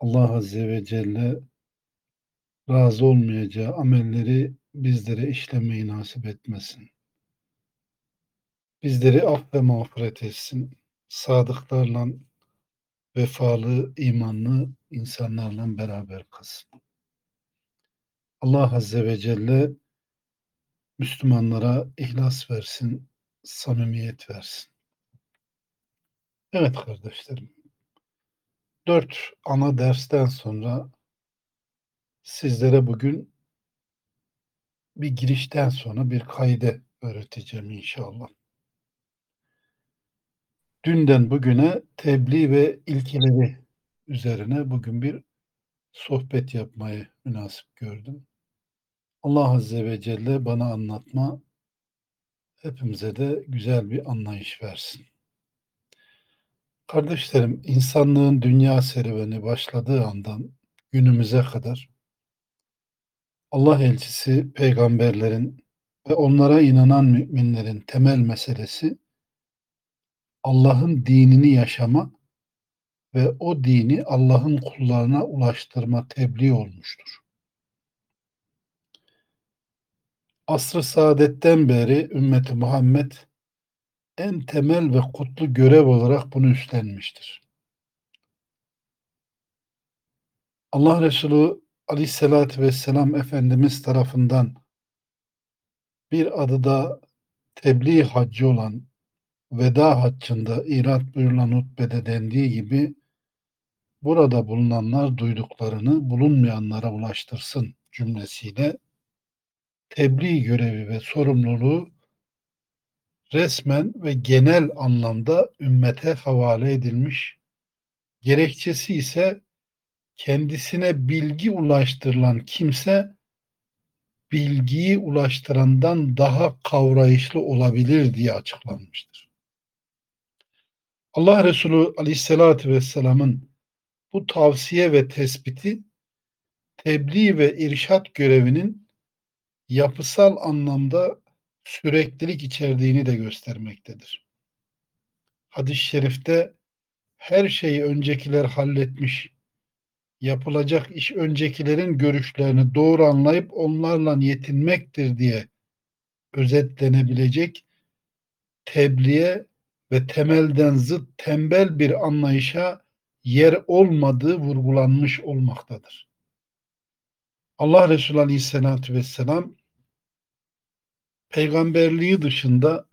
Allah Azze ve Celle razı olmayacağı amelleri bizlere işlemeyi nasip etmesin. Bizleri af ve mağfiret etsin. Sadıklarla, vefalı, imanlı insanlarla beraber kılsın. Allah Azze ve Celle Müslümanlara ihlas versin, samimiyet versin. Evet kardeşlerim, dört ana dersten sonra sizlere bugün bir girişten sonra bir kaide öğreteceğim inşallah. Dünden bugüne tebliğ ve ilkeleri üzerine bugün bir sohbet yapmayı münasip gördüm. Allah Azze ve Celle bana anlatma, hepimize de güzel bir anlayış versin. Kardeşlerim, insanlığın dünya serüveni başladığı andan günümüze kadar Allah elçisi, peygamberlerin ve onlara inanan müminlerin temel meselesi Allah'ın dinini yaşama ve o dini Allah'ın kullarına ulaştırma tebliğ olmuştur. Asr-ı saadetten beri ümmeti Muhammed en temel ve kutlu görev olarak bunu üstlenmiştir. Allah Resulü Aleyhisselatü Vesselam Efendimiz tarafından bir adı da tebliğ haccı olan veda haccında irat buyurulan hutbede dendiği gibi burada bulunanlar duyduklarını bulunmayanlara ulaştırsın cümlesiyle tebliğ görevi ve sorumluluğu resmen ve genel anlamda ümmete havale edilmiş. Gerekçesi ise kendisine bilgi ulaştırılan kimse bilgiyi ulaştırandan daha kavrayışlı olabilir diye açıklanmıştır. Allah Resulü Aleyhisselatü Vesselam'ın bu tavsiye ve tespiti tebliğ ve irşat görevinin yapısal anlamda süreklilik içerdiğini de göstermektedir. Hadis-i şerifte her şeyi öncekiler halletmiş, yapılacak iş öncekilerin görüşlerini doğru anlayıp onlarla yetinmektir diye özetlenebilecek tebliğe ve temelden zıt tembel bir anlayışa yer olmadığı vurgulanmış olmaktadır. Allah Resulü Aleyhisselatü Vesselam peygamberliği dışında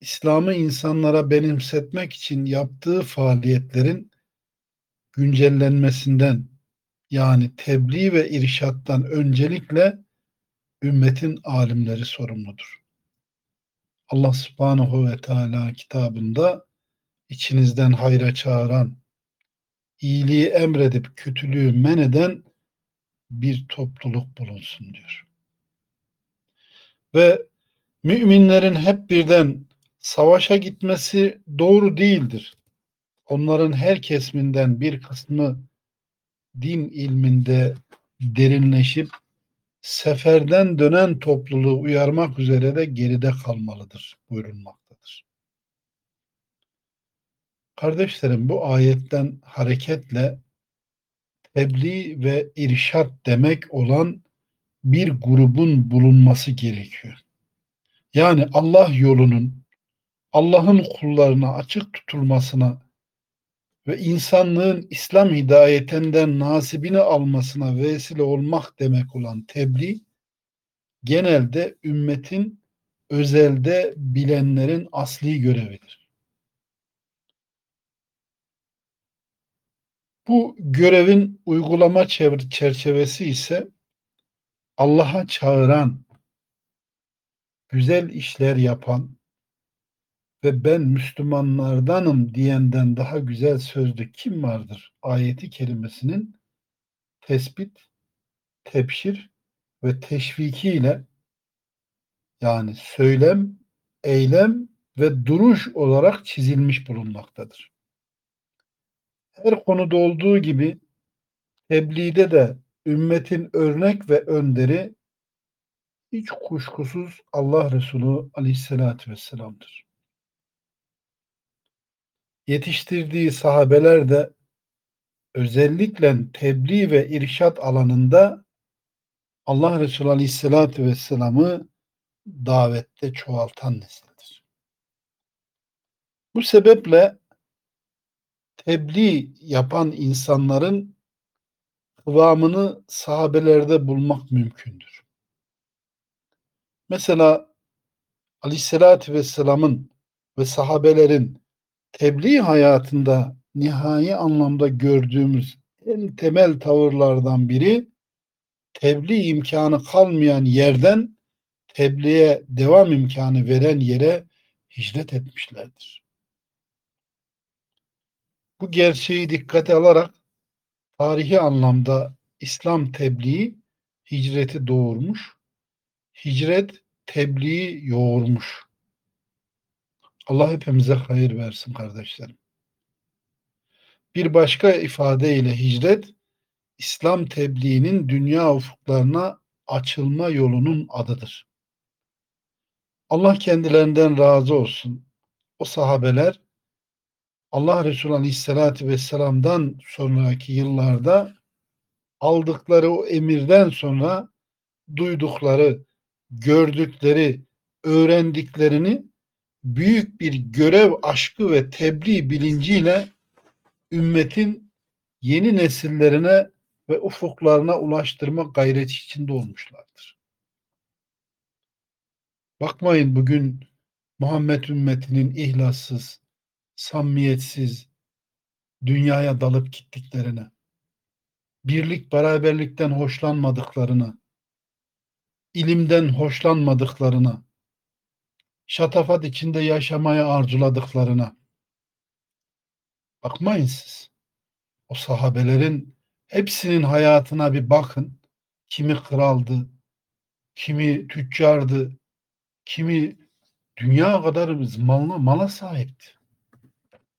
İslam'ı insanlara benimsetmek için yaptığı faaliyetlerin güncellenmesinden yani tebliğ ve irşattan öncelikle ümmetin alimleri sorumludur. Allah subhanahu ve teala kitabında içinizden hayra çağıran, iyiliği emredip kötülüğü men eden bir topluluk bulunsun diyor. Ve müminlerin hep birden savaşa gitmesi doğru değildir. Onların her kesiminden bir kısmı din ilminde derinleşip seferden dönen topluluğu uyarmak üzere de geride kalmalıdır buyurulmaktadır. Kardeşlerim bu ayetten hareketle tebliğ ve irşat demek olan bir grubun bulunması gerekiyor. Yani Allah yolunun Allah'ın kullarına açık tutulmasına ve insanlığın İslam hidayetinden nasibini almasına vesile olmak demek olan tebliğ genelde ümmetin özelde bilenlerin asli görevidir. Bu görevin uygulama çerçevesi ise Allah'a çağıran, güzel işler yapan ve ben Müslümanlardanım diyenden daha güzel sözlü kim vardır? Ayeti kerimesinin tespit, tepşir ve teşvikiyle yani söylem, eylem ve duruş olarak çizilmiş bulunmaktadır. Her konuda olduğu gibi tebliğde de ümmetin örnek ve önderi hiç kuşkusuz Allah Resulü Aleyhisselatü Vesselam'dır. Yetiştirdiği sahabeler de özellikle tebliğ ve irşat alanında Allah Resulü Aleyhisselatü Vesselam'ı davette çoğaltan nesildir. Bu sebeple tebliğ yapan insanların kıvamını sahabelerde bulmak mümkündür. Mesela Aleyhisselatü Vesselam'ın ve sahabelerin tebliğ hayatında nihai anlamda gördüğümüz en temel tavırlardan biri tebliğ imkanı kalmayan yerden tebliğe devam imkanı veren yere hicret etmişlerdir. Bu gerçeği dikkate alarak tarihi anlamda İslam tebliği hicreti doğurmuş, hicret tebliği yoğurmuş. Allah hepimize hayır versin kardeşlerim. Bir başka ifadeyle hicret, İslam tebliğinin dünya ufuklarına açılma yolunun adıdır. Allah kendilerinden razı olsun. O sahabeler Allah Resulü Aleyhisselatü Vesselam'dan sonraki yıllarda aldıkları o emirden sonra duydukları, gördükleri, öğrendiklerini büyük bir görev aşkı ve tebliğ bilinciyle ümmetin yeni nesillerine ve ufuklarına ulaştırma gayreti içinde olmuşlardır. Bakmayın bugün Muhammed ümmetinin ihlassız, samimiyetsiz, dünyaya dalıp gittiklerine, birlik beraberlikten hoşlanmadıklarına, ilimden hoşlanmadıklarına, şatafat içinde yaşamaya arzuladıklarına. Bakmayın siz. O sahabelerin hepsinin hayatına bir bakın. Kimi kraldı, kimi tüccardı, kimi dünya kadar malına, mala sahipti.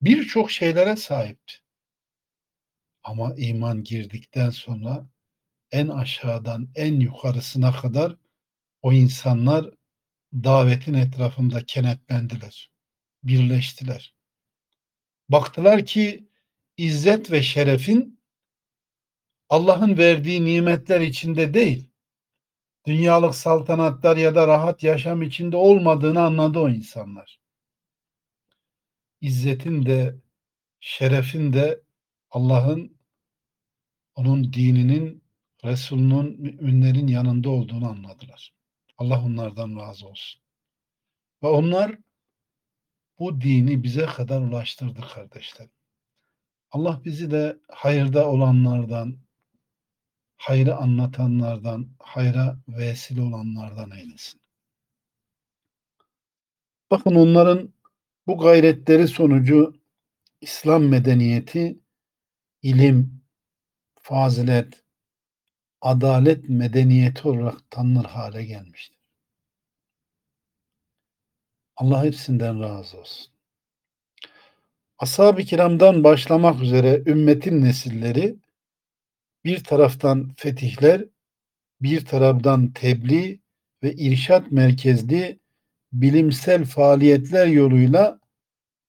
Birçok şeylere sahipti. Ama iman girdikten sonra en aşağıdan en yukarısına kadar o insanlar davetin etrafında kenetlendiler. Birleştiler. Baktılar ki izzet ve şerefin Allah'ın verdiği nimetler içinde değil, dünyalık saltanatlar ya da rahat yaşam içinde olmadığını anladı o insanlar. İzzetin de şerefin de Allah'ın onun dininin Resulünün müminlerin yanında olduğunu anladılar. Allah onlardan razı olsun. Ve onlar bu dini bize kadar ulaştırdı kardeşler. Allah bizi de hayırda olanlardan, hayrı anlatanlardan, hayra vesile olanlardan eylesin. Bakın onların bu gayretleri sonucu İslam medeniyeti ilim, fazilet, adalet medeniyeti olarak tanınır hale gelmiştir. Allah hepsinden razı olsun. Ashab-ı kiramdan başlamak üzere ümmetin nesilleri bir taraftan fetihler, bir taraftan tebliğ ve irşat merkezli bilimsel faaliyetler yoluyla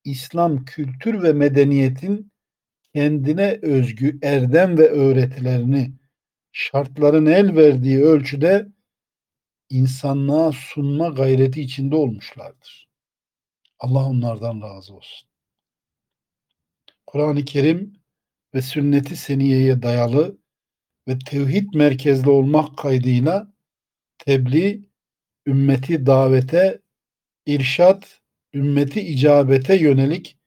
İslam kültür ve medeniyetin kendine özgü erdem ve öğretilerini şartların el verdiği ölçüde insanlığa sunma gayreti içinde olmuşlardır. Allah onlardan razı olsun. Kur'an-ı Kerim ve sünnet-i seniyeye dayalı ve tevhid merkezli olmak kaydıyla tebliğ, ümmeti davete, irşat, ümmeti icabete yönelik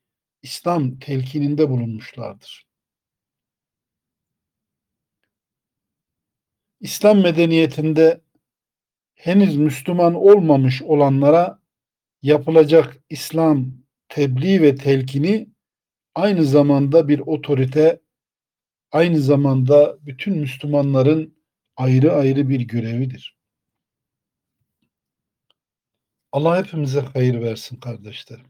İslam telkininde bulunmuşlardır. İslam medeniyetinde henüz Müslüman olmamış olanlara yapılacak İslam tebliğ ve telkini aynı zamanda bir otorite, aynı zamanda bütün Müslümanların ayrı ayrı bir görevidir. Allah hepimize hayır versin kardeşlerim.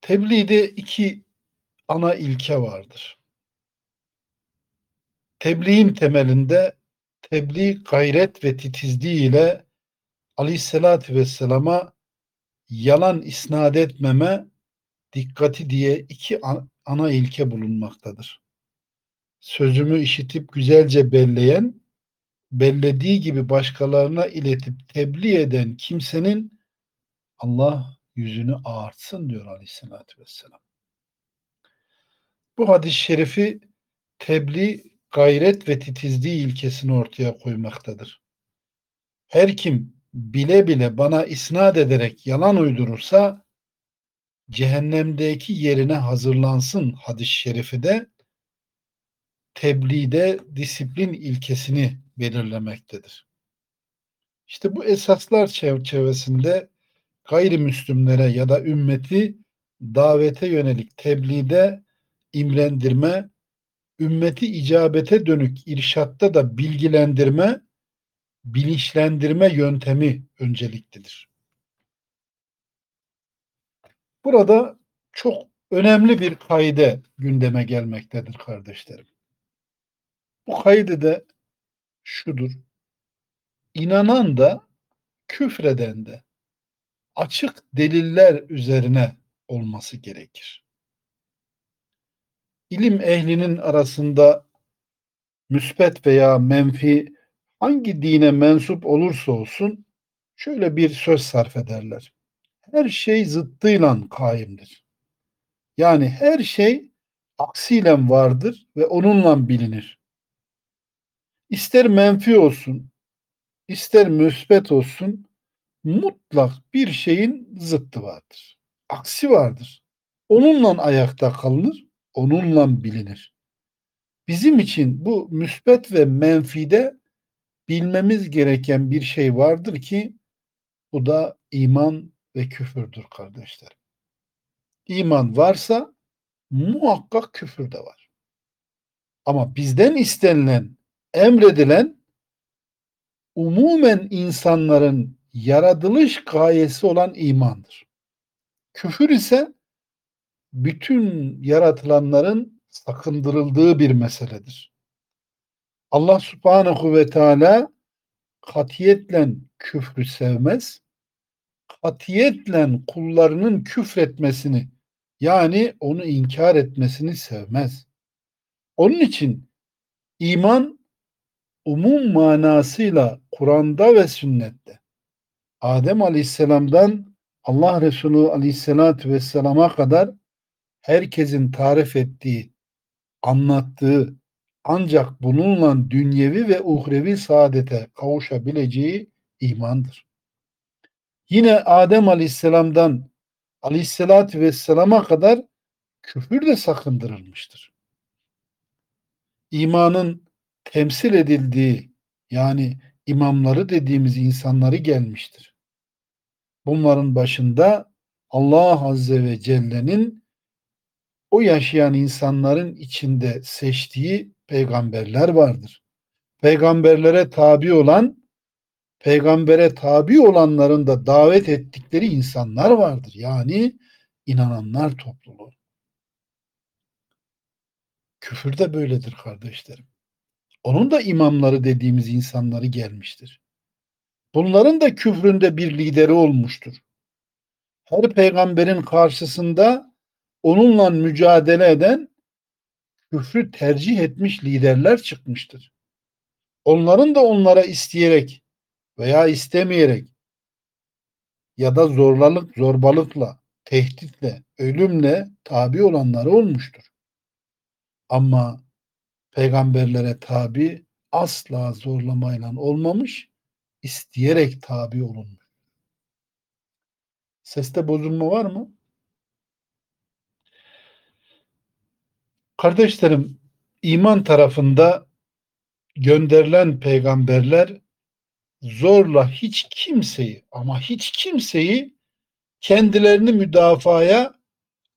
Tebliğde iki ana ilke vardır. Tebliğin temelinde tebliğ gayret ve titizliği ile aleyhissalatü vesselama yalan isnat etmeme dikkati diye iki ana ilke bulunmaktadır. Sözümü işitip güzelce belleyen, bellediği gibi başkalarına iletip tebliğ eden kimsenin Allah yüzünü ağartsın diyor aleyhissalatü vesselam. Bu hadis-i şerifi tebliğ, gayret ve titizliği ilkesini ortaya koymaktadır. Her kim bile bile bana isnat ederek yalan uydurursa cehennemdeki yerine hazırlansın hadis-i şerifi de tebliğde disiplin ilkesini belirlemektedir. İşte bu esaslar çerçevesinde gayrimüslimlere ya da ümmeti davete yönelik tebliğde imrendirme, ümmeti icabete dönük irşatta da bilgilendirme, bilinçlendirme yöntemi önceliklidir. Burada çok önemli bir kaide gündeme gelmektedir kardeşlerim. Bu kaide de şudur. İnanan da küfreden de açık deliller üzerine olması gerekir. İlim ehlinin arasında müspet veya menfi hangi dine mensup olursa olsun şöyle bir söz sarf ederler. Her şey zıttıyla kaimdir. Yani her şey aksiyle vardır ve onunla bilinir. İster menfi olsun, ister müsbet olsun mutlak bir şeyin zıttı vardır. Aksi vardır. Onunla ayakta kalınır, onunla bilinir. Bizim için bu müsbet ve menfide bilmemiz gereken bir şey vardır ki bu da iman ve küfürdür kardeşler. İman varsa muhakkak küfür de var. Ama bizden istenilen, emredilen umumen insanların yaratılış gayesi olan imandır. Küfür ise bütün yaratılanların sakındırıldığı bir meseledir. Allah subhanahu ve teala katiyetle küfrü sevmez. Katiyetle kullarının küfretmesini yani onu inkar etmesini sevmez. Onun için iman umum manasıyla Kur'an'da ve sünnette Adem Aleyhisselam'dan Allah Resulü Aleyhisselatü Vesselam'a kadar herkesin tarif ettiği, anlattığı ancak bununla dünyevi ve uhrevi saadete kavuşabileceği imandır. Yine Adem Aleyhisselam'dan Aleyhisselatü Vesselam'a kadar küfür de sakındırılmıştır. İmanın temsil edildiği yani imamları dediğimiz insanları gelmiştir. Bunların başında Allah Azze ve Celle'nin o yaşayan insanların içinde seçtiği peygamberler vardır. Peygamberlere tabi olan, peygambere tabi olanların da davet ettikleri insanlar vardır. Yani inananlar topluluğu. Küfür de böyledir kardeşlerim. Onun da imamları dediğimiz insanları gelmiştir. Bunların da küfründe bir lideri olmuştur. Her peygamberin karşısında onunla mücadele eden küfrü tercih etmiş liderler çıkmıştır. Onların da onlara isteyerek veya istemeyerek ya da zorlalık, zorbalıkla, tehditle, ölümle tabi olanları olmuştur. Ama peygamberlere tabi asla zorlamayla olmamış, isteyerek tabi olunmuş. Seste bozulma var mı? Kardeşlerim, iman tarafında gönderilen peygamberler zorla hiç kimseyi ama hiç kimseyi kendilerini müdafaya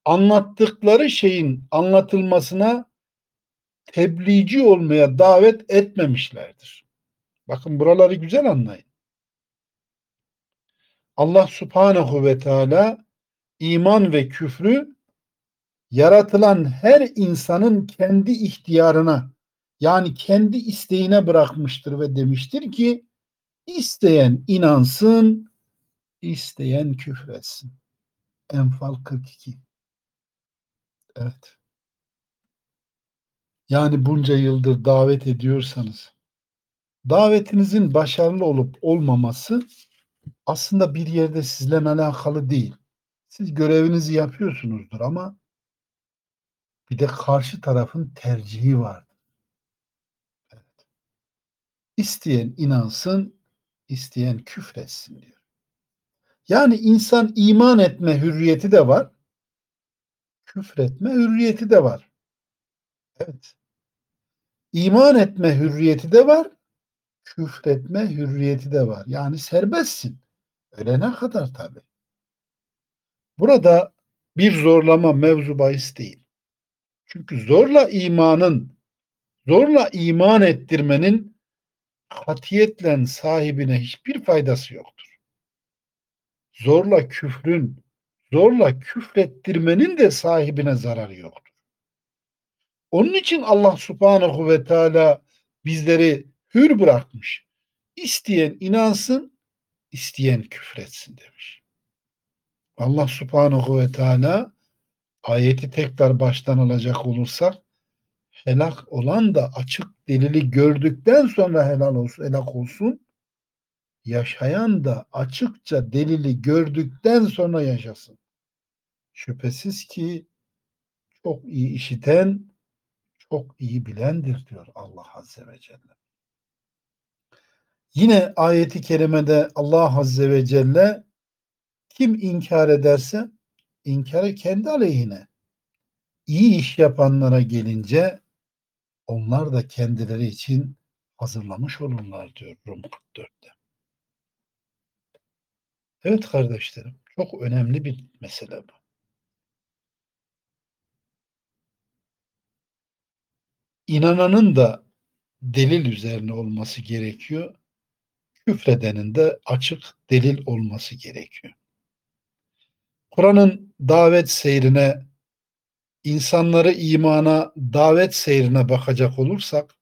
anlattıkları şeyin anlatılmasına tebliğci olmaya davet etmemişlerdir. Bakın buraları güzel anlayın. Allah subhanehu ve teala iman ve küfrü yaratılan her insanın kendi ihtiyarına yani kendi isteğine bırakmıştır ve demiştir ki isteyen inansın, isteyen küfretsin. Enfal 42. Evet. Yani bunca yıldır davet ediyorsanız davetinizin başarılı olup olmaması aslında bir yerde sizle alakalı değil. Siz görevinizi yapıyorsunuzdur ama bir de karşı tarafın tercihi vardır. Evet. İsteyen inansın, isteyen küfretsin diyor. Yani insan iman etme hürriyeti de var, küfretme hürriyeti de var. Evet. İman etme hürriyeti de var, küfretme hürriyeti de var. Yani serbestsin. Ölene kadar tabi. Burada bir zorlama mevzu bahis değil. Çünkü zorla imanın, zorla iman ettirmenin katiyetle sahibine hiçbir faydası yoktur. Zorla küfrün, zorla küfrettirmenin de sahibine zararı yoktur. Onun için Allah subhanahu ve teala bizleri hür bırakmış. İsteyen inansın, isteyen küfretsin demiş. Allah subhanahu ve teala ayeti tekrar baştan alacak olursak helak olan da açık delili gördükten sonra helal olsun, helak olsun. Yaşayan da açıkça delili gördükten sonra yaşasın. Şüphesiz ki çok iyi işiten, çok iyi bilendir diyor Allah Azze ve Celle. Yine ayeti kerimede Allah Azze ve Celle kim inkar ederse inkarı kendi aleyhine. İyi iş yapanlara gelince onlar da kendileri için hazırlamış olurlar diyor Rum 44'te. Evet kardeşlerim, çok önemli bir mesele bu. İnananın da delil üzerine olması gerekiyor. Küfredenin de açık delil olması gerekiyor. Kur'an'ın davet seyrine, insanları imana davet seyrine bakacak olursak,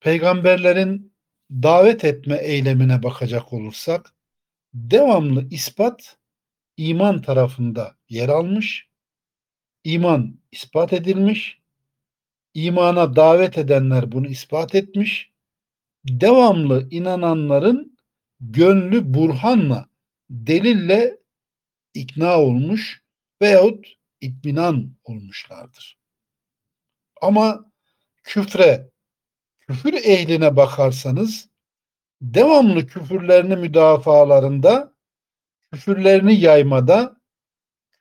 peygamberlerin davet etme eylemine bakacak olursak, devamlı ispat iman tarafında yer almış, iman ispat edilmiş, imana davet edenler bunu ispat etmiş, devamlı inananların gönlü burhanla, delille ikna olmuş veyahut itminan olmuşlardır. Ama küfre, küfür ehline bakarsanız devamlı küfürlerini müdafalarında, küfürlerini yaymada,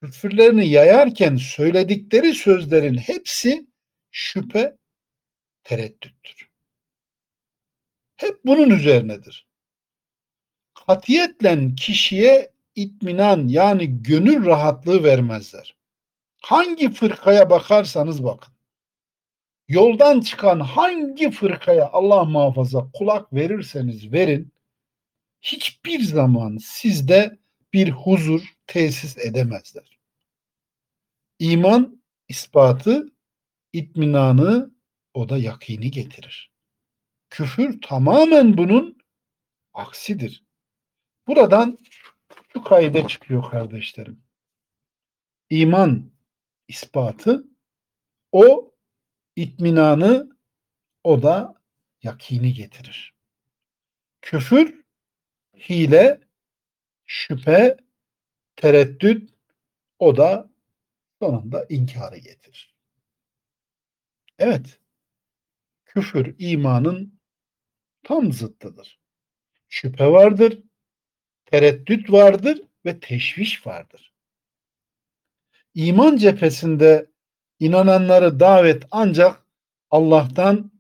küfürlerini yayarken söyledikleri sözlerin hepsi şüphe, tereddüttür. Hep bunun üzerinedir katiyetle kişiye itminan yani gönül rahatlığı vermezler. Hangi fırkaya bakarsanız bakın. Yoldan çıkan hangi fırkaya Allah muhafaza kulak verirseniz verin hiçbir zaman sizde bir huzur tesis edemezler. İman ispatı, itminanı o da yakini getirir. Küfür tamamen bunun aksidir. Buradan şu kaide çıkıyor kardeşlerim. İman ispatı o itminanı o da yakini getirir. Küfür, hile, şüphe, tereddüt o da sonunda inkarı getirir. Evet. Küfür imanın tam zıttıdır. Şüphe vardır, tereddüt vardır ve teşviş vardır. İman cephesinde inananları davet ancak Allah'tan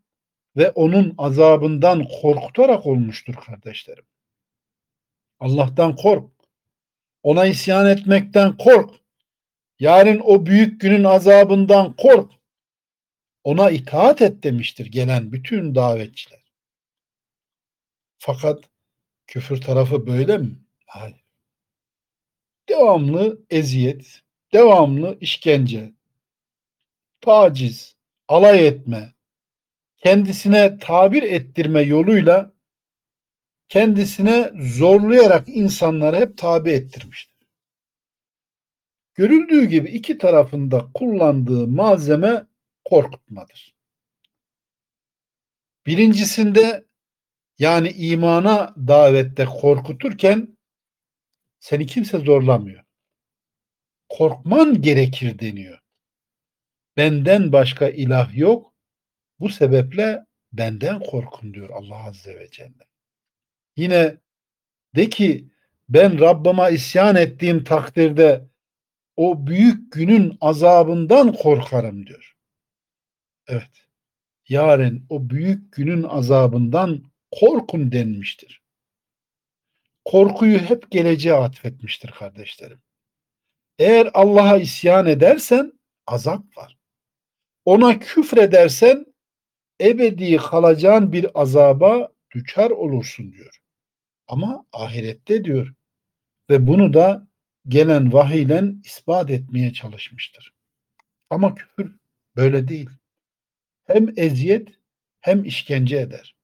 ve onun azabından korkutarak olmuştur kardeşlerim. Allah'tan kork. Ona isyan etmekten kork. Yarın o büyük günün azabından kork. Ona itaat et demiştir gelen bütün davetçiler. Fakat Küfür tarafı böyle mi? Hayır. Devamlı eziyet, devamlı işkence, taciz, alay etme, kendisine tabir ettirme yoluyla kendisine zorlayarak insanları hep tabi ettirmiştir. Görüldüğü gibi iki tarafında kullandığı malzeme korkutmadır. Birincisinde yani imana davette korkuturken seni kimse zorlamıyor. Korkman gerekir deniyor. Benden başka ilah yok. Bu sebeple benden korkun diyor Allah Azze ve Celle. Yine de ki ben Rabbime isyan ettiğim takdirde o büyük günün azabından korkarım diyor. Evet. Yarın o büyük günün azabından korkun denmiştir. Korkuyu hep geleceğe atfetmiştir kardeşlerim. Eğer Allah'a isyan edersen azap var. Ona küfredersen ebedi kalacağın bir azaba düçar olursun diyor. Ama ahirette diyor. Ve bunu da gelen vahiyle ispat etmeye çalışmıştır. Ama küfür böyle değil. Hem eziyet hem işkence eder.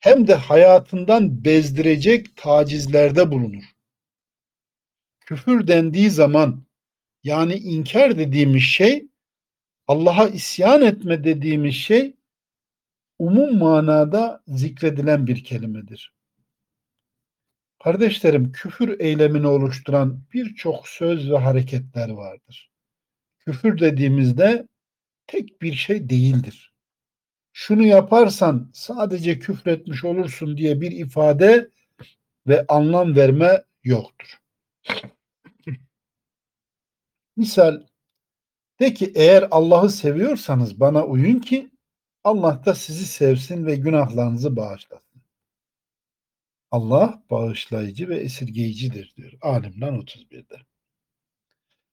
Hem de hayatından bezdirecek tacizlerde bulunur. Küfür dendiği zaman yani inkar dediğimiz şey Allah'a isyan etme dediğimiz şey umum manada zikredilen bir kelimedir. Kardeşlerim küfür eylemini oluşturan birçok söz ve hareketler vardır. Küfür dediğimizde tek bir şey değildir. Şunu yaparsan sadece küfretmiş olursun diye bir ifade ve anlam verme yoktur. Misal de ki eğer Allah'ı seviyorsanız bana uyun ki Allah da sizi sevsin ve günahlarınızı bağışlasın. Allah bağışlayıcı ve esirgeyicidir diyor. Alimran 31'de.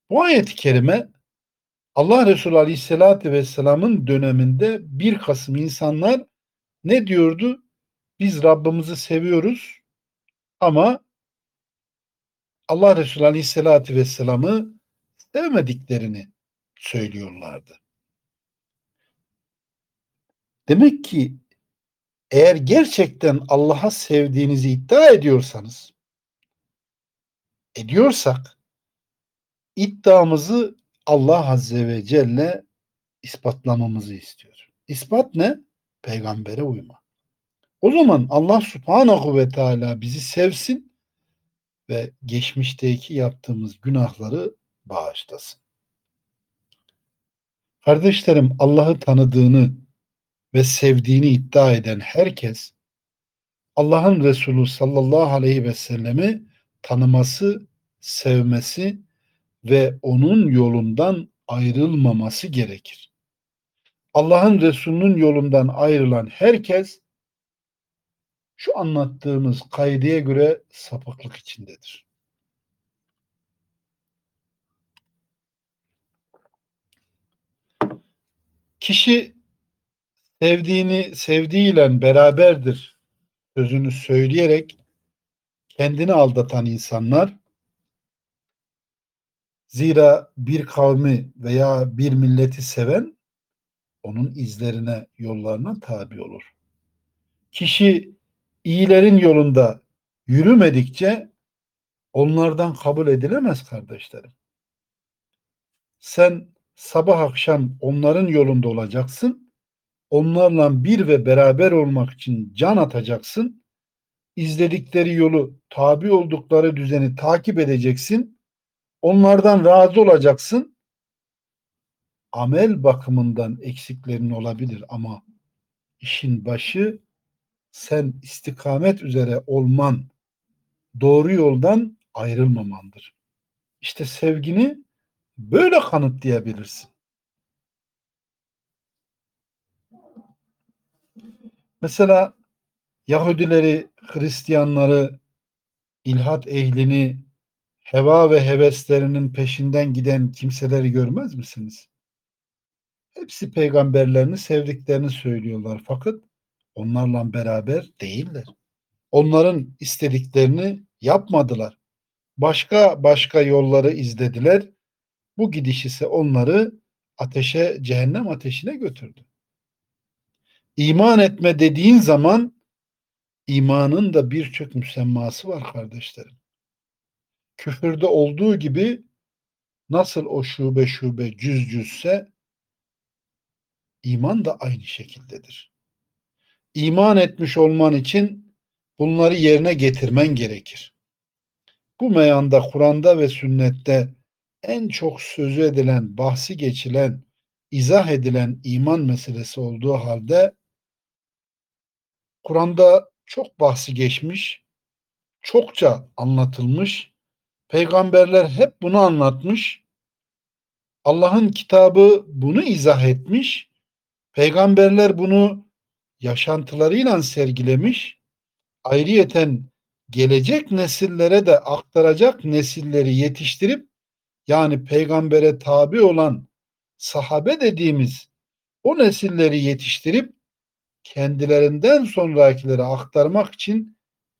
Bu ayet-i kerime Allah Resulü Aleyhisselatü Vesselam'ın döneminde bir kısım insanlar ne diyordu? Biz Rabbimizi seviyoruz ama Allah Resulü Aleyhisselatü Vesselam'ı sevmediklerini söylüyorlardı. Demek ki eğer gerçekten Allah'a sevdiğinizi iddia ediyorsanız ediyorsak iddiamızı Allah Azze ve Celle ispatlamamızı istiyor. İspat ne? Peygambere uyma. O zaman Allah Subhanahu ve Teala bizi sevsin ve geçmişteki yaptığımız günahları bağışlasın. Kardeşlerim Allah'ı tanıdığını ve sevdiğini iddia eden herkes Allah'ın Resulü sallallahu aleyhi ve sellemi tanıması, sevmesi ve onun yolundan ayrılmaması gerekir. Allah'ın Resulü'nün yolundan ayrılan herkes şu anlattığımız kaideye göre sapıklık içindedir. Kişi sevdiğini sevdiğiyle beraberdir sözünü söyleyerek kendini aldatan insanlar zira bir kavmi veya bir milleti seven onun izlerine, yollarına tabi olur. Kişi iyilerin yolunda yürümedikçe onlardan kabul edilemez kardeşlerim. Sen sabah akşam onların yolunda olacaksın. Onlarla bir ve beraber olmak için can atacaksın. İzledikleri yolu, tabi oldukları düzeni takip edeceksin. Onlardan razı olacaksın. Amel bakımından eksiklerin olabilir ama işin başı sen istikamet üzere olman, doğru yoldan ayrılmamandır. İşte sevgini böyle kanıtlayabilirsin. Mesela Yahudileri, Hristiyanları, ilhat ehlini, heva ve heveslerinin peşinden giden kimseleri görmez misiniz? Hepsi peygamberlerini sevdiklerini söylüyorlar fakat onlarla beraber değiller. Onların istediklerini yapmadılar. Başka başka yolları izlediler. Bu gidiş ise onları ateşe, cehennem ateşine götürdü. İman etme dediğin zaman imanın da birçok müsemması var kardeşlerim. Küfürde olduğu gibi nasıl o şube şube cüz cüzse iman da aynı şekildedir. İman etmiş olman için bunları yerine getirmen gerekir. Bu meyanda Kur'an'da ve sünnette en çok sözü edilen, bahsi geçilen, izah edilen iman meselesi olduğu halde Kur'an'da çok bahsi geçmiş, çokça anlatılmış, peygamberler hep bunu anlatmış, Allah'ın kitabı bunu izah etmiş, peygamberler bunu yaşantılarıyla sergilemiş, ayrıyeten gelecek nesillere de aktaracak nesilleri yetiştirip yani peygambere tabi olan sahabe dediğimiz o nesilleri yetiştirip kendilerinden sonrakilere aktarmak için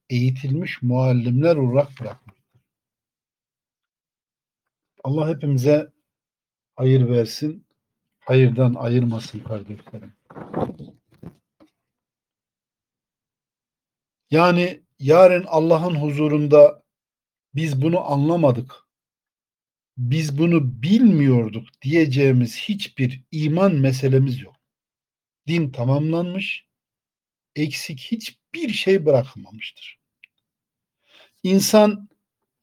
eğitilmiş muallimler olarak bırakmıştır. Allah hepimize hayır versin, hayırdan ayırmasın kardeşlerim. Yani yarın Allah'ın huzurunda biz bunu anlamadık, biz bunu bilmiyorduk diyeceğimiz hiçbir iman meselemiz yok. Din tamamlanmış, eksik hiçbir şey bırakılmamıştır. İnsan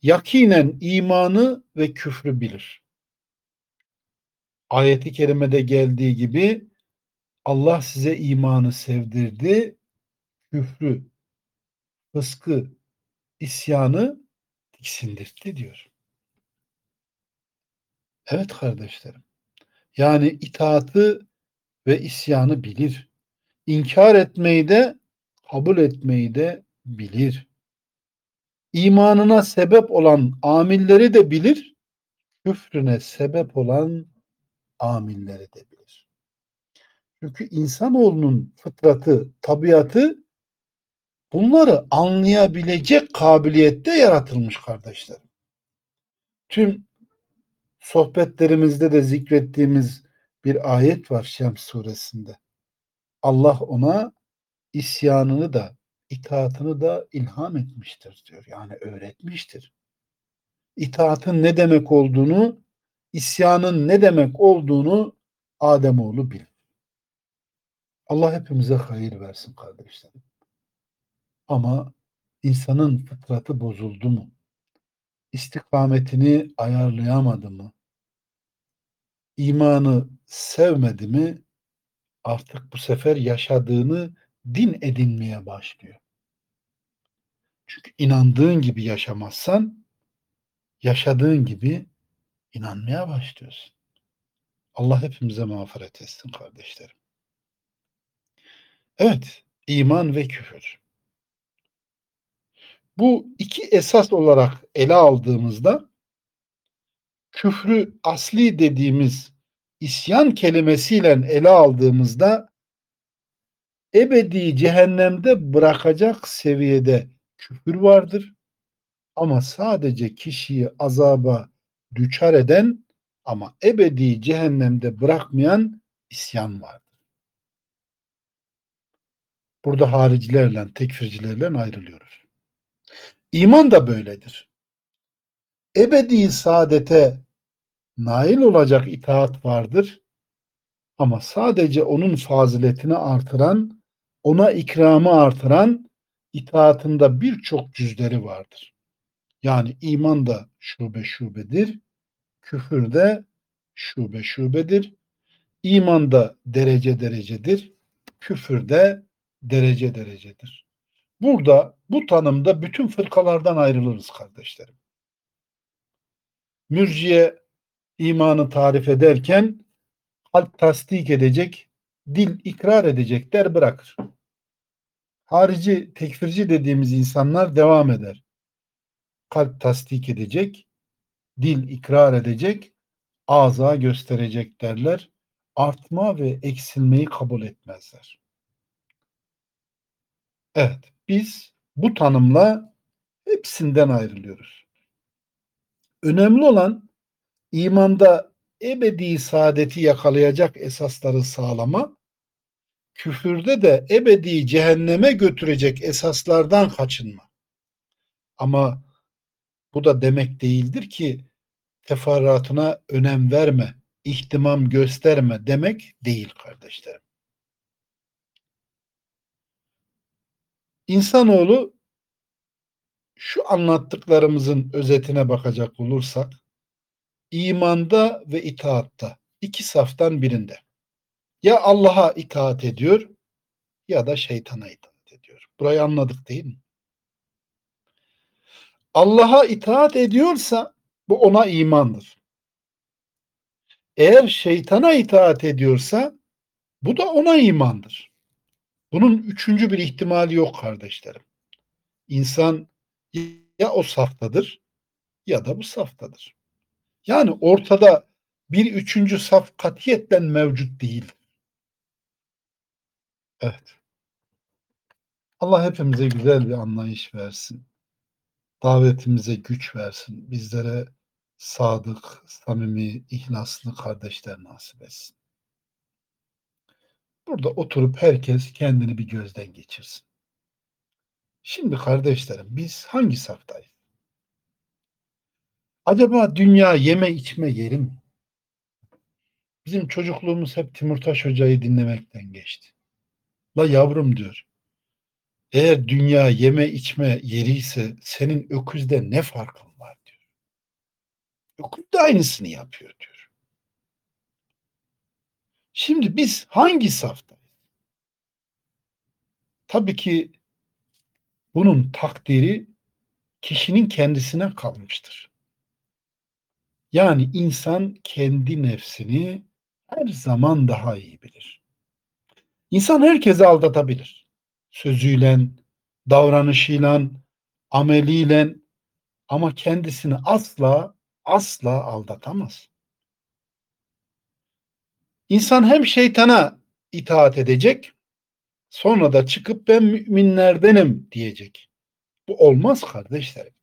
yakinen imanı ve küfrü bilir. Ayeti kerimede geldiği gibi Allah size imanı sevdirdi, küfrü, fıskı, isyanı tiksindirdi diyor. Evet kardeşlerim. Yani itaatı ve isyanı bilir. İnkar etmeyi de kabul etmeyi de bilir. İmanına sebep olan amilleri de bilir. Küfrüne sebep olan amilleri de bilir. Çünkü insanoğlunun fıtratı, tabiatı bunları anlayabilecek kabiliyette yaratılmış kardeşlerim. Tüm sohbetlerimizde de zikrettiğimiz bir ayet var Şems suresinde. Allah ona isyanını da itaatını da ilham etmiştir diyor. Yani öğretmiştir. İtaatın ne demek olduğunu, isyanın ne demek olduğunu Ademoğlu bilir. Allah hepimize hayır versin kardeşlerim. Ama insanın fıtratı bozuldu mu? istikametini ayarlayamadı mı? İmanı sevmedi mi? Artık bu sefer yaşadığını din edinmeye başlıyor. Çünkü inandığın gibi yaşamazsan yaşadığın gibi inanmaya başlıyorsun. Allah hepimize mağfiret etsin kardeşlerim. Evet, iman ve küfür. Bu iki esas olarak ele aldığımızda küfrü asli dediğimiz isyan kelimesiyle ele aldığımızda ebedi cehennemde bırakacak seviyede küfür vardır. Ama sadece kişiyi azaba düçar eden ama ebedi cehennemde bırakmayan isyan vardır. Burada haricilerle, tekfircilerle ayrılıyoruz. İman da böyledir. Ebedi saadete nail olacak itaat vardır. Ama sadece onun faziletini artıran, ona ikramı artıran itaatında birçok cüzleri vardır. Yani iman da şube şubedir, küfür de şube şubedir. İman da derece derecedir, küfür de derece derecedir. Burada bu tanımda bütün fırkalardan ayrılırız kardeşlerim. Mürciye imanı tarif ederken kalp tasdik edecek, dil ikrar edecek der bırakır. Harici, tekfirci dediğimiz insanlar devam eder. Kalp tasdik edecek, dil ikrar edecek, ağza gösterecek derler. Artma ve eksilmeyi kabul etmezler. Evet, biz bu tanımla hepsinden ayrılıyoruz. Önemli olan imanda ebedi saadeti yakalayacak esasları sağlama, küfürde de ebedi cehenneme götürecek esaslardan kaçınma. Ama bu da demek değildir ki teferruatına önem verme, ihtimam gösterme demek değil kardeşlerim. İnsanoğlu şu anlattıklarımızın özetine bakacak olursak imanda ve itaatta iki saftan birinde. Ya Allah'a itaat ediyor ya da şeytana itaat ediyor. Burayı anladık değil mi? Allah'a itaat ediyorsa bu ona imandır. Eğer şeytana itaat ediyorsa bu da ona imandır. Bunun üçüncü bir ihtimali yok kardeşlerim. İnsan ya o saftadır ya da bu saftadır. Yani ortada bir üçüncü saf katiyetten mevcut değil. Evet. Allah hepimize güzel bir anlayış versin. Davetimize güç versin. Bizlere sadık, samimi, ihlaslı kardeşler nasip etsin. Burada oturup herkes kendini bir gözden geçirsin. Şimdi kardeşlerim biz hangi saftayız? Acaba dünya yeme içme yeri mi? Bizim çocukluğumuz hep Timurtaş Hoca'yı dinlemekten geçti. La yavrum diyor. Eğer dünya yeme içme yeri ise senin öküzde ne farkın var diyor. Öküz de aynısını yapıyor diyor. Şimdi biz hangi saftayız? Tabii ki bunun takdiri kişinin kendisine kalmıştır. Yani insan kendi nefsini her zaman daha iyi bilir. İnsan herkesi aldatabilir. Sözüyle, davranışıyla, ameliyle ama kendisini asla asla aldatamaz. İnsan hem şeytana itaat edecek sonra da çıkıp ben müminlerdenim diyecek. Bu olmaz kardeşlerim.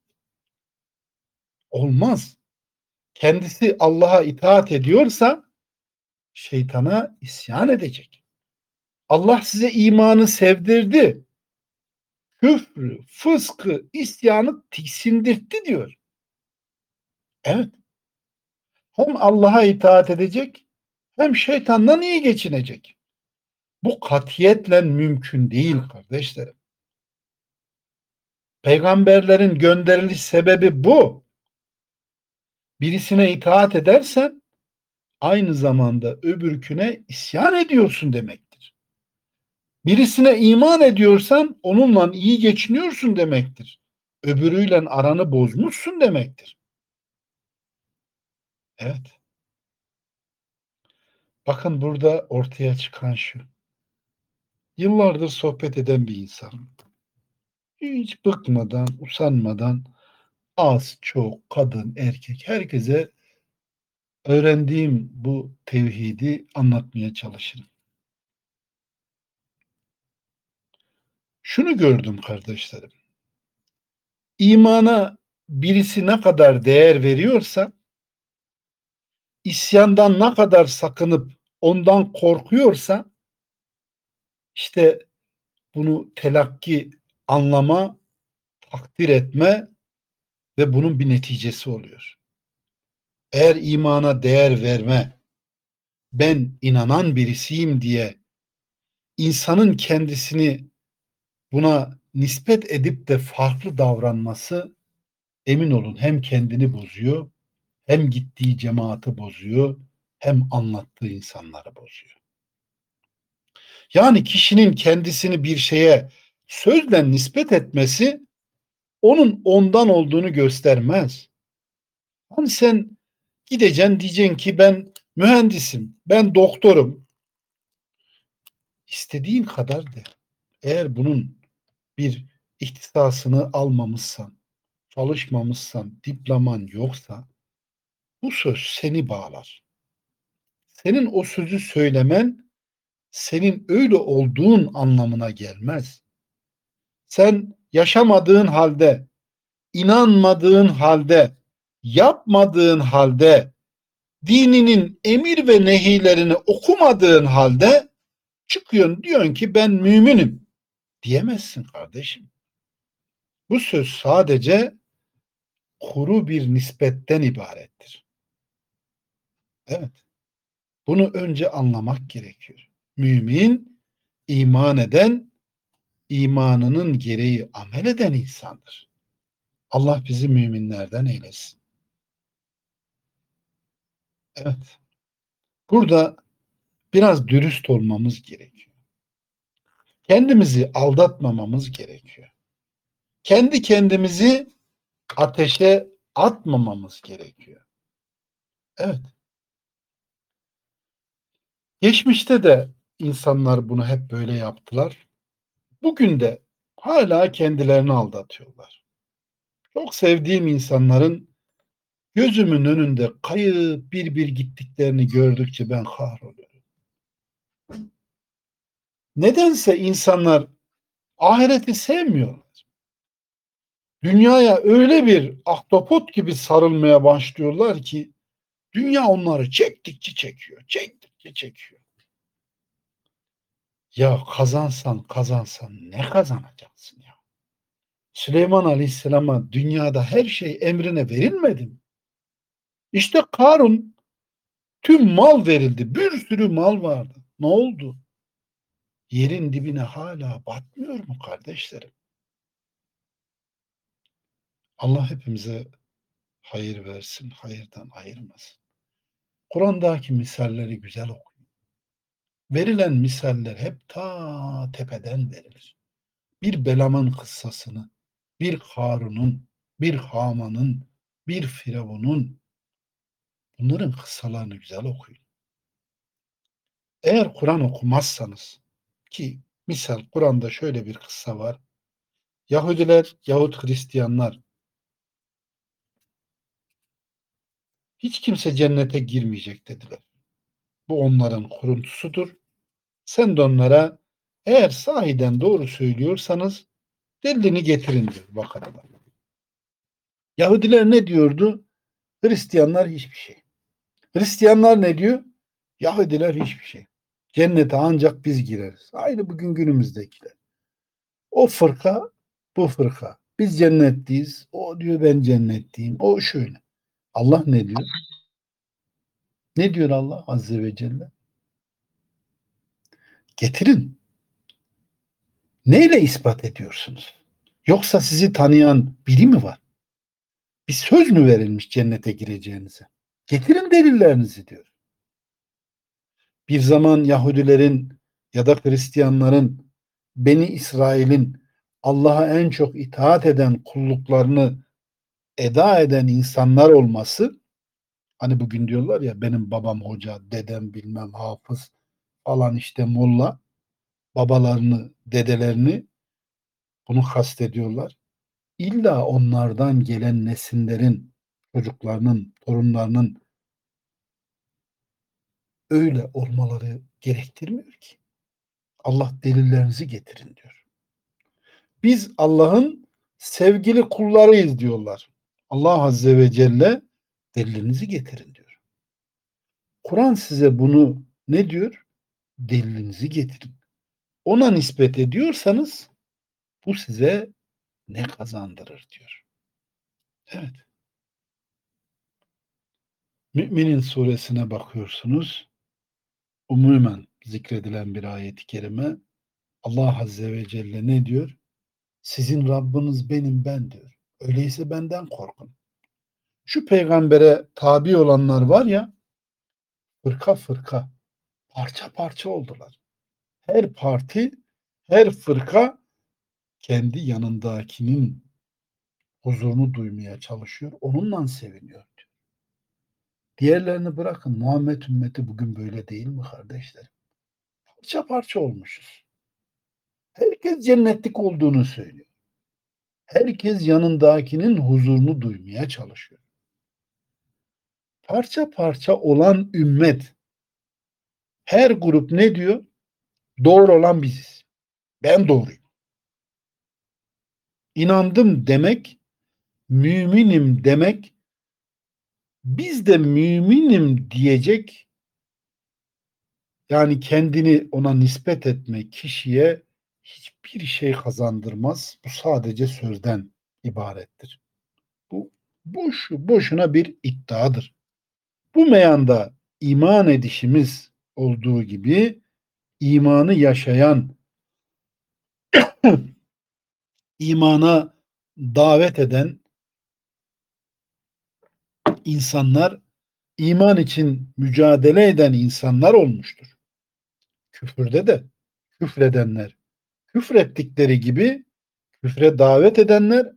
Olmaz. Kendisi Allah'a itaat ediyorsa şeytana isyan edecek. Allah size imanı sevdirdi. Küfrü, fıskı, isyanı tiksindirtti diyor. Evet. Hem Allah'a itaat edecek hem şeytandan iyi geçinecek. Bu katiyetle mümkün değil kardeşlerim. Peygamberlerin gönderiliş sebebi bu. Birisine itaat edersen aynı zamanda öbürküne isyan ediyorsun demektir. Birisine iman ediyorsan onunla iyi geçiniyorsun demektir. Öbürüyle aranı bozmuşsun demektir. Evet. Bakın burada ortaya çıkan şu. Yıllardır sohbet eden bir insan. Hiç bıkmadan, usanmadan az, çok, kadın, erkek herkese öğrendiğim bu tevhidi anlatmaya çalışırım. Şunu gördüm kardeşlerim. İmana birisi ne kadar değer veriyorsa isyandan ne kadar sakınıp ondan korkuyorsa işte bunu telakki, anlama, takdir etme ve bunun bir neticesi oluyor. Eğer imana değer verme, ben inanan birisiyim diye insanın kendisini buna nispet edip de farklı davranması emin olun hem kendini bozuyor, hem gittiği cemaati bozuyor, hem anlattığı insanları bozuyor. Yani kişinin kendisini bir şeye sözle nispet etmesi onun ondan olduğunu göstermez. Hani sen gideceksin diyeceksin ki ben mühendisim, ben doktorum. İstediğin kadar de. Eğer bunun bir ihtisasını almamışsan, çalışmamışsan, diploman yoksa bu söz seni bağlar. Senin o sözü söylemen senin öyle olduğun anlamına gelmez. Sen yaşamadığın halde, inanmadığın halde, yapmadığın halde, dininin emir ve nehilerini okumadığın halde çıkıyorsun diyorsun ki ben müminim diyemezsin kardeşim. Bu söz sadece kuru bir nispetten ibarettir. Evet. Bunu önce anlamak gerekiyor. Mümin, iman eden, imanının gereği amel eden insandır. Allah bizi müminlerden eylesin. Evet. Burada biraz dürüst olmamız gerekiyor. Kendimizi aldatmamamız gerekiyor. Kendi kendimizi ateşe atmamamız gerekiyor. Evet. Geçmişte de insanlar bunu hep böyle yaptılar. Bugün de hala kendilerini aldatıyorlar. Çok sevdiğim insanların gözümün önünde kayıp bir bir gittiklerini gördükçe ben kahroluyorum. Nedense insanlar ahireti sevmiyorlar. Dünyaya öyle bir ahtapot gibi sarılmaya başlıyorlar ki dünya onları çektikçe çekiyor, çektikçe çekiyor. Ya kazansan kazansan ne kazanacaksın ya? Süleyman Aleyhisselam'a dünyada her şey emrine verilmedi mi? İşte Karun tüm mal verildi. Bir sürü mal vardı. Ne oldu? Yerin dibine hala batmıyor mu kardeşlerim? Allah hepimize hayır versin, hayırdan ayırmasın. Kur'an'daki misalleri güzel okuyun. Verilen misaller hep ta tepeden verilir. Bir Belam'ın kıssasını, bir Harun'un, bir Haman'ın, bir Firavun'un bunların kıssalarını güzel okuyun. Eğer Kur'an okumazsanız ki misal Kur'an'da şöyle bir kıssa var. Yahudiler yahut Hristiyanlar hiç kimse cennete girmeyecek dediler. Bu onların kuruntusudur. Sen de onlara eğer sahiden doğru söylüyorsanız delilini getirin diyor Bakara'da. Yahudiler ne diyordu? Hristiyanlar hiçbir şey. Hristiyanlar ne diyor? Yahudiler hiçbir şey. Cennete ancak biz gireriz. Aynı bugün günümüzdekiler. O fırka, bu fırka. Biz cennetliyiz. O diyor ben cennetliyim. O şöyle. Allah ne diyor? Ne diyor Allah Azze ve Celle? Getirin. Neyle ispat ediyorsunuz? Yoksa sizi tanıyan biri mi var? Bir söz mü verilmiş cennete gireceğinize? Getirin delillerinizi diyor. Bir zaman Yahudilerin ya da Hristiyanların Beni İsrail'in Allah'a en çok itaat eden kulluklarını eda eden insanlar olması hani bugün diyorlar ya benim babam hoca, dedem bilmem hafız falan işte molla babalarını, dedelerini bunu kastediyorlar. İlla onlardan gelen nesinlerin, çocuklarının, torunlarının öyle olmaları gerektirmiyor ki. Allah delillerinizi getirin diyor. Biz Allah'ın sevgili kullarıyız diyorlar. Allah Azze ve Celle delilinizi getirin diyor. Kur'an size bunu ne diyor? Delilinizi getirin. Ona nispet ediyorsanız bu size ne kazandırır diyor. Evet. Müminin suresine bakıyorsunuz. Umumen zikredilen bir ayet-i kerime. Allah Azze ve Celle ne diyor? Sizin Rabbiniz benim ben diyor. Öyleyse benden korkun. Şu peygambere tabi olanlar var ya fırka fırka parça parça oldular. Her parti, her fırka kendi yanındakinin huzurunu duymaya çalışıyor. Onunla seviniyor. Diğerlerini bırakın. Muhammed ümmeti bugün böyle değil mi kardeşlerim? Parça parça olmuşuz. Herkes cennetlik olduğunu söylüyor. Herkes yanındakinin huzurunu duymaya çalışıyor. Parça parça olan ümmet her grup ne diyor? Doğru olan biziz. Ben doğruyum. İnandım demek, müminim demek, biz de müminim diyecek yani kendini ona nispet etme kişiye hiçbir şey kazandırmaz. Bu sadece sözden ibarettir. Bu boş, boşuna bir iddiadır. Bu meyanda iman edişimiz olduğu gibi imanı yaşayan imana davet eden insanlar iman için mücadele eden insanlar olmuştur. Küfürde de küfredenler, küfrettikleri gibi küfre davet edenler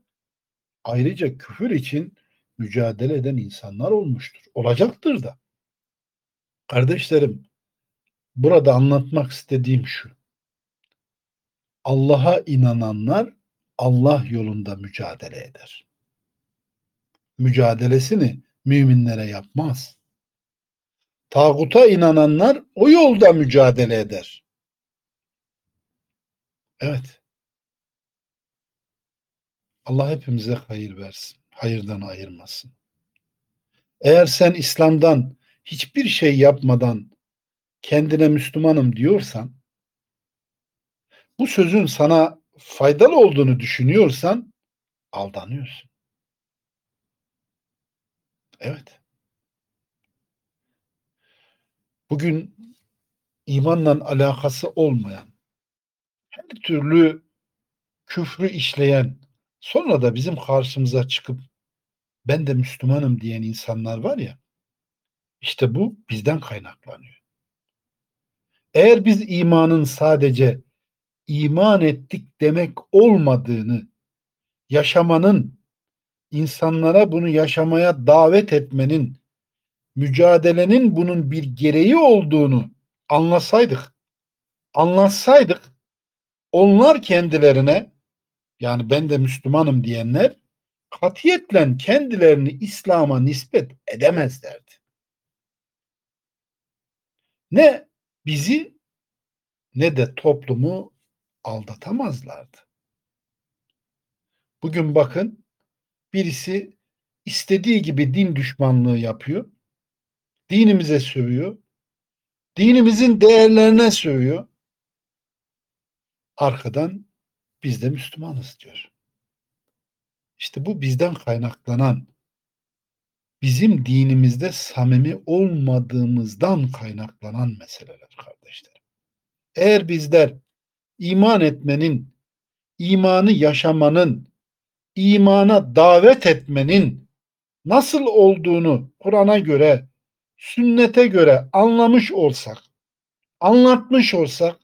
ayrıca küfür için mücadele eden insanlar olmuştur. Olacaktır da. Kardeşlerim, burada anlatmak istediğim şu. Allah'a inananlar Allah yolunda mücadele eder. Mücadelesini müminlere yapmaz. Tağuta inananlar o yolda mücadele eder. Evet. Allah hepimize hayır versin. Hayırdan ayırmasın. Eğer sen İslam'dan hiçbir şey yapmadan kendine Müslümanım diyorsan bu sözün sana faydalı olduğunu düşünüyorsan aldanıyorsun. Evet. Bugün imanla alakası olmayan her türlü küfrü işleyen sonra da bizim karşımıza çıkıp ben de Müslümanım diyen insanlar var ya işte bu bizden kaynaklanıyor. Eğer biz imanın sadece iman ettik demek olmadığını yaşamanın insanlara bunu yaşamaya davet etmenin mücadelenin bunun bir gereği olduğunu anlasaydık anlatsaydık onlar kendilerine yani ben de Müslümanım diyenler katiyetle kendilerini İslam'a nispet edemezlerdi. Ne bizi ne de toplumu aldatamazlardı. Bugün bakın birisi istediği gibi din düşmanlığı yapıyor. Dinimize sövüyor. Dinimizin değerlerine sövüyor. Arkadan biz de Müslümanız diyor. İşte bu bizden kaynaklanan bizim dinimizde samimi olmadığımızdan kaynaklanan meseleler kardeşlerim. Eğer bizler iman etmenin, imanı yaşamanın, imana davet etmenin nasıl olduğunu Kur'an'a göre, sünnete göre anlamış olsak, anlatmış olsak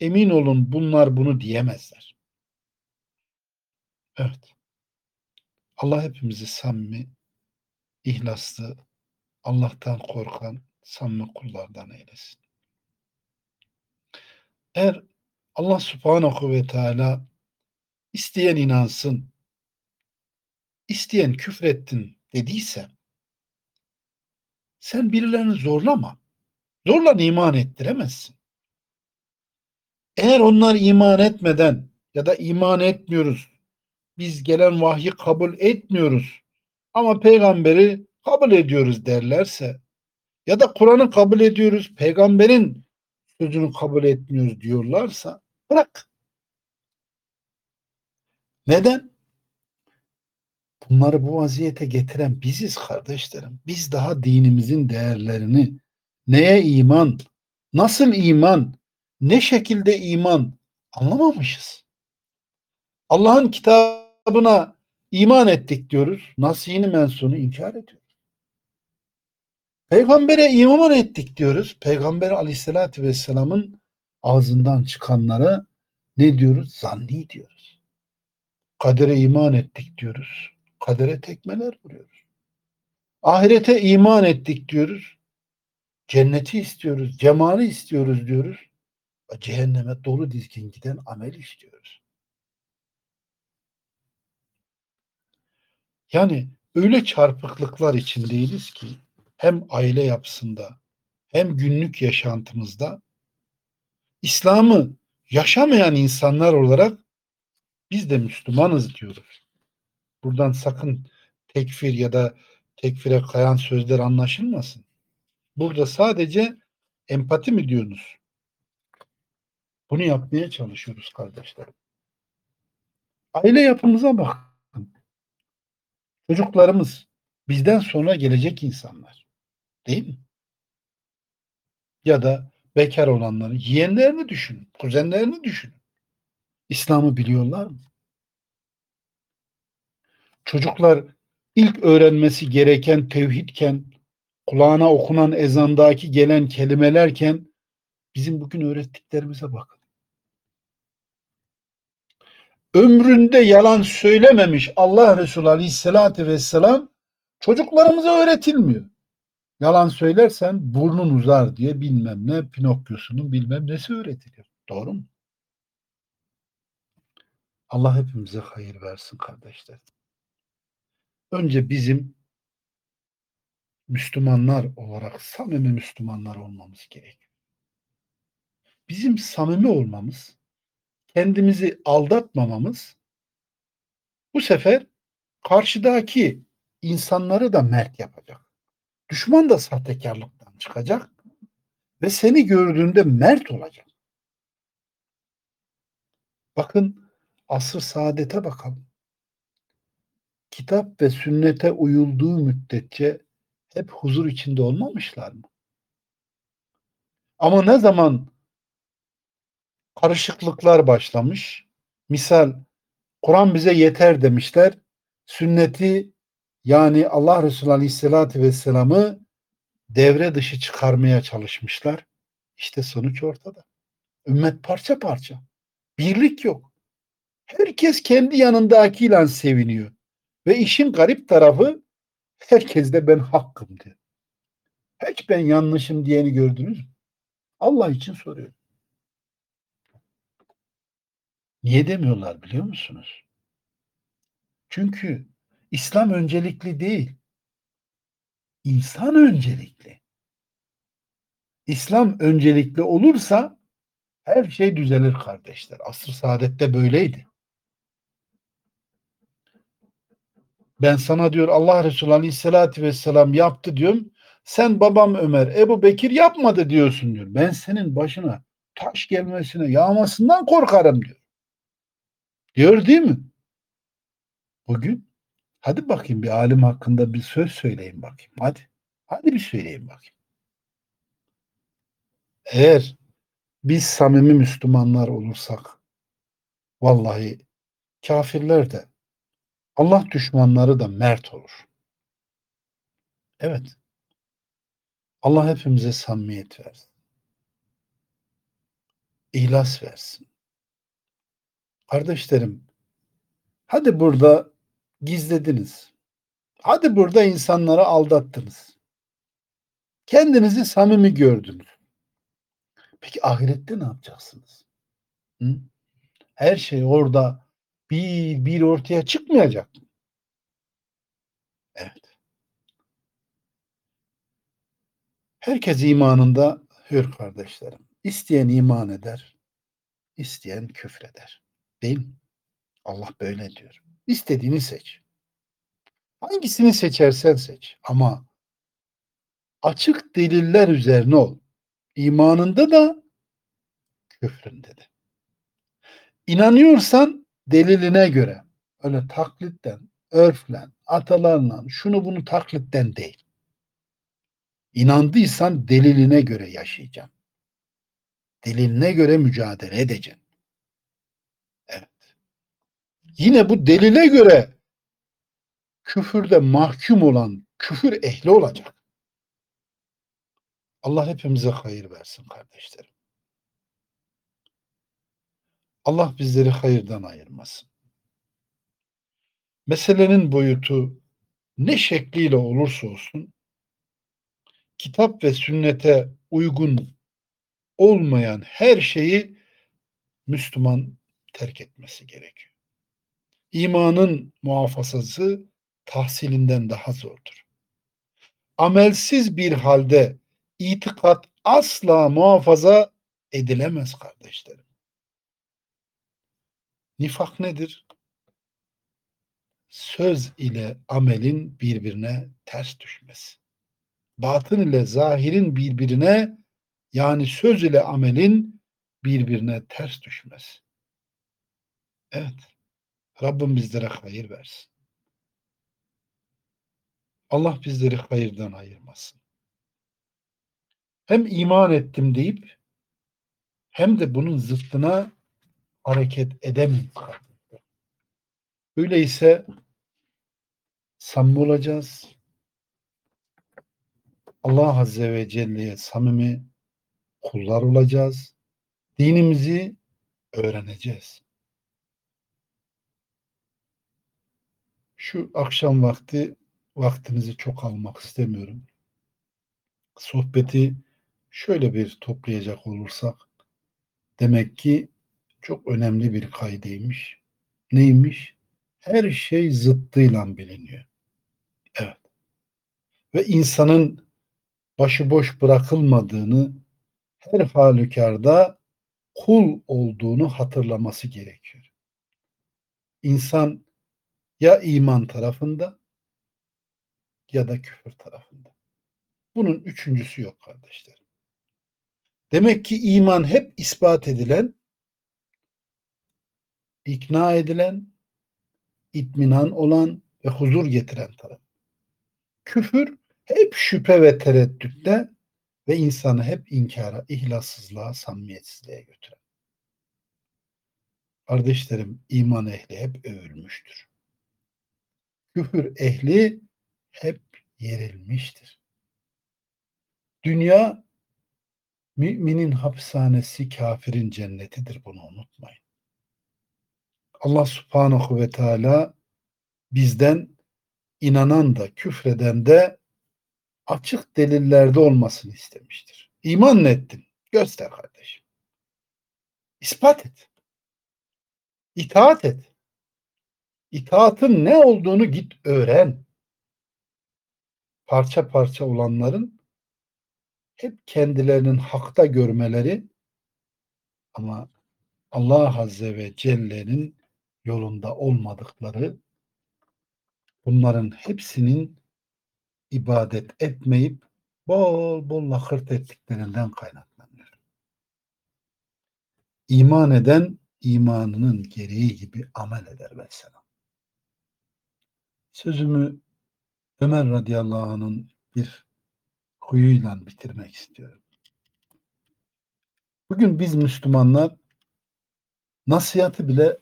emin olun bunlar bunu diyemezler. Evet. Allah hepimizi samimi, ihlaslı, Allah'tan korkan samimi kullardan eylesin. Eğer Allah subhanahu ve teala isteyen inansın, isteyen küfrettin dediyse sen birilerini zorlama. Zorla iman ettiremezsin. Eğer onlar iman etmeden ya da iman etmiyoruz, biz gelen vahyi kabul etmiyoruz ama peygamberi kabul ediyoruz derlerse ya da Kur'an'ı kabul ediyoruz, peygamberin sözünü kabul etmiyoruz diyorlarsa bırak. Neden? Bunları bu vaziyete getiren biziz kardeşlerim. Biz daha dinimizin değerlerini neye iman, nasıl iman, ne şekilde iman anlamamışız. Allah'ın kitabına iman ettik diyoruz. Nasihini mensunu inkar ediyoruz. Peygambere iman ettik diyoruz. Peygamber aleyhissalatü vesselamın ağzından çıkanlara ne diyoruz? Zanni diyoruz. Kadere iman ettik diyoruz. Kadere tekmeler vuruyoruz. Ahirete iman ettik diyoruz. Cenneti istiyoruz, cemali istiyoruz diyoruz. Cehenneme dolu dizgin giden amel istiyoruz. Yani öyle çarpıklıklar içindeyiz ki hem aile yapısında hem günlük yaşantımızda İslam'ı yaşamayan insanlar olarak biz de Müslümanız diyoruz. Buradan sakın tekfir ya da tekfire kayan sözler anlaşılmasın. Burada sadece empati mi diyorsunuz? Bunu yapmaya çalışıyoruz kardeşlerim. Aile yapımıza bakın. Çocuklarımız bizden sonra gelecek insanlar. Değil mi? ya da bekar olanların yeğenlerini düşünün, kuzenlerini düşünün. İslam'ı biliyorlar mı? Çocuklar ilk öğrenmesi gereken tevhidken, kulağına okunan ezandaki gelen kelimelerken bizim bugün öğrettiklerimize bakın. Ömründe yalan söylememiş Allah Resulü Aleyhisselatü Vesselam çocuklarımıza öğretilmiyor. Yalan söylersen burnun uzar diye bilmem ne Pinokyo'sunun bilmem nesi öğretiliyor. Doğru mu? Allah hepimize hayır versin kardeşler. Önce bizim Müslümanlar olarak samimi Müslümanlar olmamız gerekiyor. Bizim samimi olmamız, kendimizi aldatmamamız bu sefer karşıdaki insanları da mert yapacak. Düşman da sahtekarlıktan çıkacak ve seni gördüğünde mert olacak. Bakın asr saadete bakalım. Kitap ve sünnete uyulduğu müddetçe hep huzur içinde olmamışlar mı? Ama ne zaman karışıklıklar başlamış, misal Kur'an bize yeter demişler, sünneti yani Allah Resulü Aleyhisselatü Vesselam'ı devre dışı çıkarmaya çalışmışlar. İşte sonuç ortada. Ümmet parça parça. Birlik yok. Herkes kendi yanındakiyle seviniyor. Ve işin garip tarafı herkes de ben hakkım diyor. Hiç ben yanlışım diyeni gördünüz mü? Allah için soruyorum. Niye demiyorlar biliyor musunuz? Çünkü İslam öncelikli değil. İnsan öncelikli. İslam öncelikli olursa her şey düzelir kardeşler. Asr saadette böyleydi. Ben sana diyor Allah Resulü Aleyhisselatü Vesselam yaptı diyorum. Sen babam Ömer, Ebu Bekir yapmadı diyorsun diyor. Ben senin başına taş gelmesine, yağmasından korkarım diyor. Diyor değil mi? Bugün hadi bakayım bir alim hakkında bir söz söyleyin bakayım. Hadi. Hadi bir söyleyin bakayım. Eğer biz samimi Müslümanlar olursak vallahi kafirler de Allah düşmanları da mert olur. Evet. Allah hepimize samimiyet versin. İhlas versin. Kardeşlerim, hadi burada gizlediniz. Hadi burada insanları aldattınız. Kendinizi samimi gördünüz. Peki ahirette ne yapacaksınız? Hı? Her şey orada bir bir ortaya çıkmayacak mı? Evet. Herkes imanında hür kardeşlerim. İsteyen iman eder, isteyen küfreder. Değil mi? Allah böyle diyor. İstediğini seç. Hangisini seçersen seç. Ama açık deliller üzerine ol. İmanında da küfründe de. İnanıyorsan deliline göre öyle taklitten, örflen, atalarla şunu bunu taklitten değil. İnandıysan deliline göre yaşayacaksın. Deliline göre mücadele edeceksin. Yine bu delile göre küfürde mahkum olan küfür ehli olacak. Allah hepimize hayır versin kardeşlerim. Allah bizleri hayırdan ayırmasın. Meselenin boyutu ne şekliyle olursa olsun kitap ve sünnete uygun olmayan her şeyi Müslüman terk etmesi gerekiyor. İmanın muhafazası tahsilinden daha zordur. Amelsiz bir halde itikat asla muhafaza edilemez kardeşlerim. Nifak nedir? Söz ile amelin birbirine ters düşmesi. Batın ile zahirin birbirine yani söz ile amelin birbirine ters düşmesi. Evet. Rabbim bizlere hayır versin. Allah bizleri hayırdan ayırmasın. hem iman ettim deyip hem de bunun zıttına hareket edemeyiz. Öyleyse samimi olacağız. Allah Azze ve Celle'ye samimi kullar olacağız. Dinimizi öğreneceğiz. Şu akşam vakti vaktinizi çok almak istemiyorum. Sohbeti şöyle bir toplayacak olursak demek ki çok önemli bir kaydıymış. Neymiş? Her şey zıttıyla biliniyor. Evet. Ve insanın başıboş bırakılmadığını her halükarda kul olduğunu hatırlaması gerekiyor. İnsan ya iman tarafında ya da küfür tarafında. Bunun üçüncüsü yok kardeşlerim. Demek ki iman hep ispat edilen, ikna edilen, itminan olan ve huzur getiren taraf. Küfür hep şüphe ve tereddütte ve insanı hep inkara, ihlassızlığa, samimiyetsizliğe götüren. Kardeşlerim iman ehli hep övülmüştür. Küfür ehli hep yerilmiştir. Dünya müminin hapishanesi, kafirin cennetidir bunu unutmayın. Allah subhanahu ve teala bizden inanan da küfreden de açık delillerde olmasını istemiştir. İman ettin? Göster kardeşim. İspat et. İtaat et. İtaatın ne olduğunu git öğren. Parça parça olanların hep kendilerinin hakta görmeleri ama Allah Azze ve Celle'nin yolunda olmadıkları bunların hepsinin ibadet etmeyip bol bol lakırt ettiklerinden kaynaklanıyor. İman eden imanının gereği gibi amel eder mesela. Sözümü Ömer radıyallahu anh'ın bir huyuyla bitirmek istiyorum. Bugün biz Müslümanlar nasihatı bile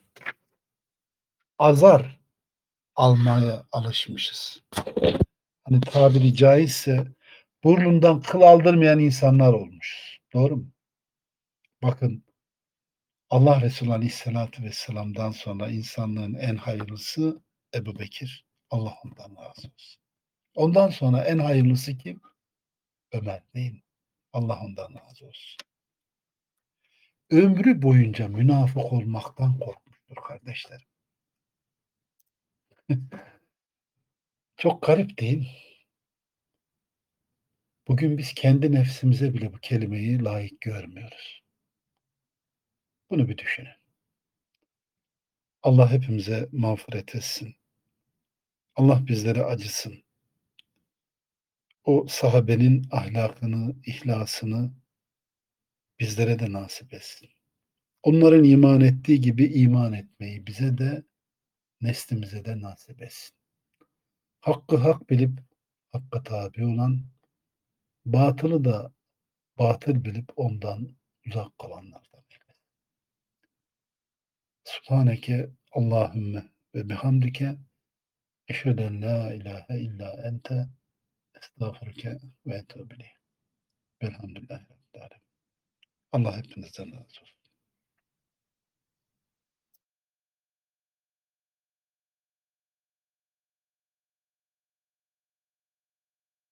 azar almaya alışmışız. Hani tabiri caizse burnundan kıl aldırmayan insanlar olmuş. Doğru mu? Bakın Allah Resulü Aleyhisselatü Vesselam'dan sonra insanlığın en hayırlısı Ebu Bekir. Allah ondan razı olsun. Ondan sonra en hayırlısı kim? Ömer değil mi? Allah ondan razı olsun. Ömrü boyunca münafık olmaktan korkmuştur kardeşlerim. Çok garip değil Bugün biz kendi nefsimize bile bu kelimeyi layık görmüyoruz. Bunu bir düşünün. Allah hepimize mağfiret etsin. Allah bizlere acısın. O sahabenin ahlakını, ihlasını bizlere de nasip etsin. Onların iman ettiği gibi iman etmeyi bize de neslimize de nasip etsin. Hakkı hak bilip hakka tabi olan, batılı da batıl bilip ondan uzak kalanlardan. Subhaneke Allahümme ve bihamdike eşheden la ilahe illa ente estağfurke ve etûbü Velhamdülillahi Rabbil Allah hepinizden razı olsun.